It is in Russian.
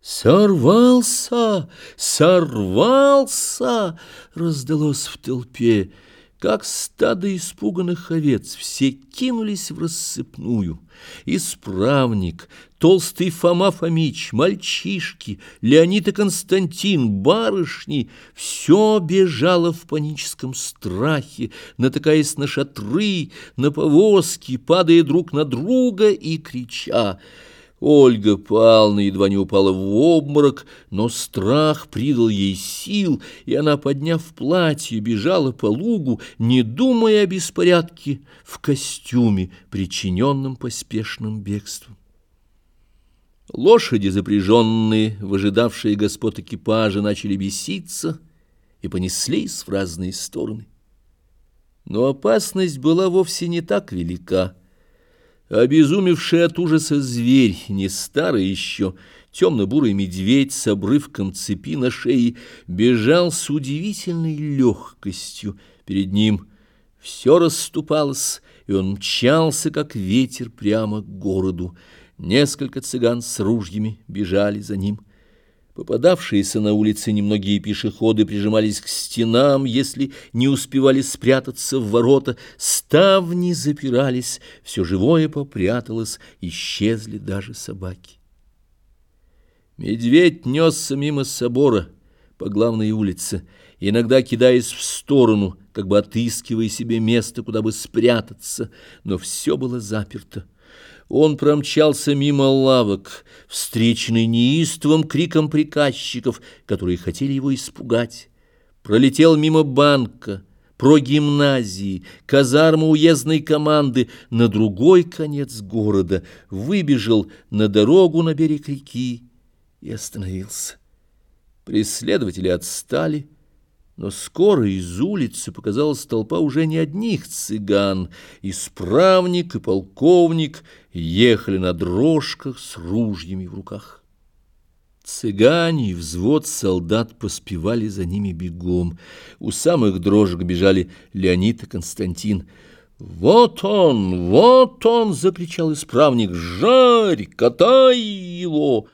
«Сорвался! Сорвался!» — раздалось в толпе. Как стадо испуганных овец, все кинулись в рассыпную. Исправник, толстый Фома Фомич, мальчишки, Леонид и Константин, барышни — все бежало в паническом страхе, натыкаясь на шатры, на повозки, падая друг на друга и крича — Ольга Павловна едва не упала в обморок, но страх придал ей сил, и она, подняв платье, бежала по лугу, не думая о беспорядке в костюме, причиненном поспешным бегством. Лошади, запряженные, выжидавшие господ экипажа, начали беситься и понеслись в разные стороны. Но опасность была вовсе не так велика. Обезумевший от ужаса зверь, не старый еще, темно-бурый медведь с обрывком цепи на шее, бежал с удивительной легкостью. Перед ним все расступалось, и он мчался, как ветер, прямо к городу. Несколько цыган с ружьями бежали за ним. Попадавшиеся на улице немногие пешеходы прижимались к стенам, если не успевали спрятаться в ворота, ставни запирались, все живое попряталось, исчезли даже собаки. Медведь несся мимо собора по главной улице, иногда кидаясь в сторону, как бы отыскивая себе место, куда бы спрятаться, но все было заперто. Он промчался мимо лавок, встреченный неистовым криком приказчиков, которые хотели его испугать. Пролетел мимо банка, про гимназии, казармы уездной команды на другой конец города, выбежал на дорогу на берег реки и остановился. Преследователи отстали, но скоро из улицы показалась толпа уже не одних цыган. Исправник и полковник ехали на дрожках с ружьями в руках. Цыгане и взвод солдат поспевали за ними бегом. У самых дрожек бежали Леонид и Константин. «Вот он, вот он!» — закричал исправник. «Жарь, катай его!»